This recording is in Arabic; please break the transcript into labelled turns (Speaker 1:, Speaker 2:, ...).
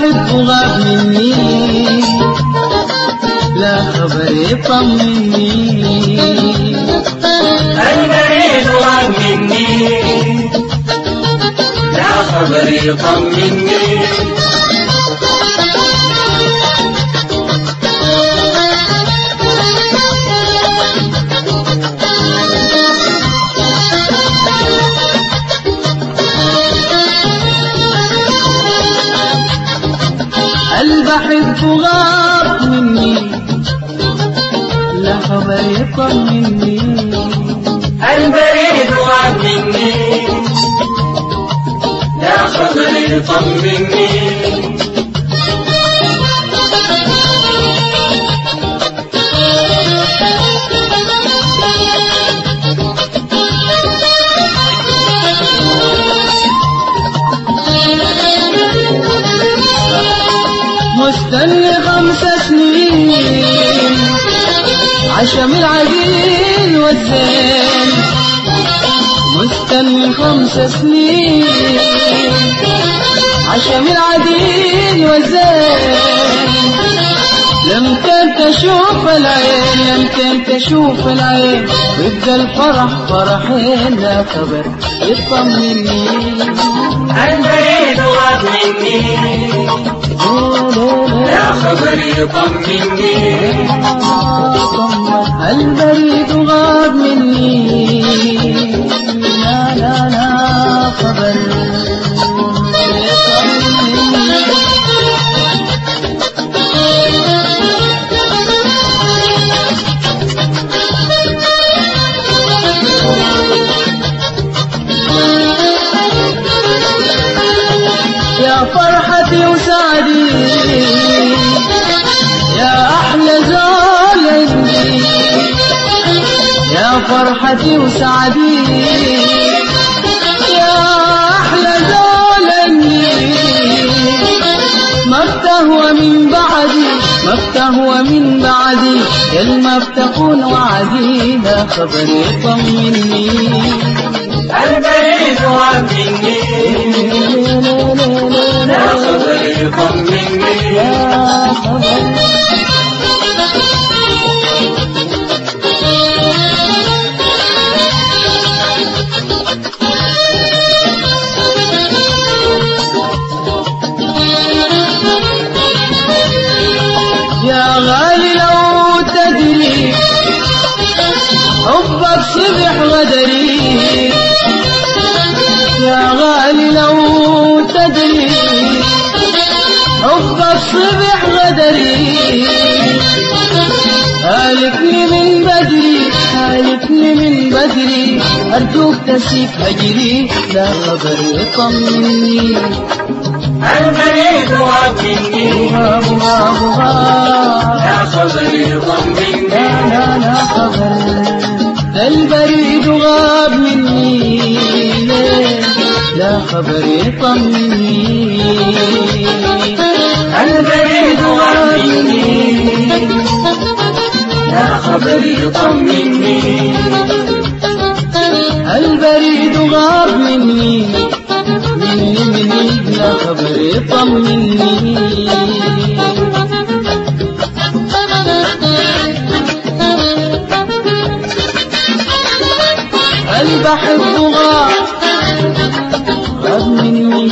Speaker 1: بحبه غاب مني. لا خبر يطمني.
Speaker 2: البريد غاب مني لا خبر يطمني.
Speaker 1: البحب غاب مني لا خبر يطمني
Speaker 2: البريد غاب مني. لا خبر يطمني
Speaker 1: مستني خمس سنين. عشم العديل والزين. مستني خمس سنين. عشم العديل والزين. يمكن تشوف العين يمكن تشوف العين. ويبقى الفرح فرحين لا خبر يطمني.
Speaker 2: خبر يطمني
Speaker 1: البريد فرحتي وسعدي يا أحلى زول عندي ما بتهوى من بعدي ما بتهوى من بعدي يل ما بتكون وعدي لا خبر يطمني
Speaker 2: البريد غاب مني لا خبر يطمني
Speaker 1: يا خبر حبك صبح غدري هالكني من بدري هالكني من بدري. أرجوك تسيب هجري لا خبر يطمني.
Speaker 2: البريد غاب مني لا خبر يطمني.
Speaker 1: لا لا لا خبر البريد غاب مني. لا خبر يطمني.
Speaker 2: غاب مني لا خبر يطمني
Speaker 1: البريد غاب مني مني مني لا خبر يطمني البحر غاب غاب مني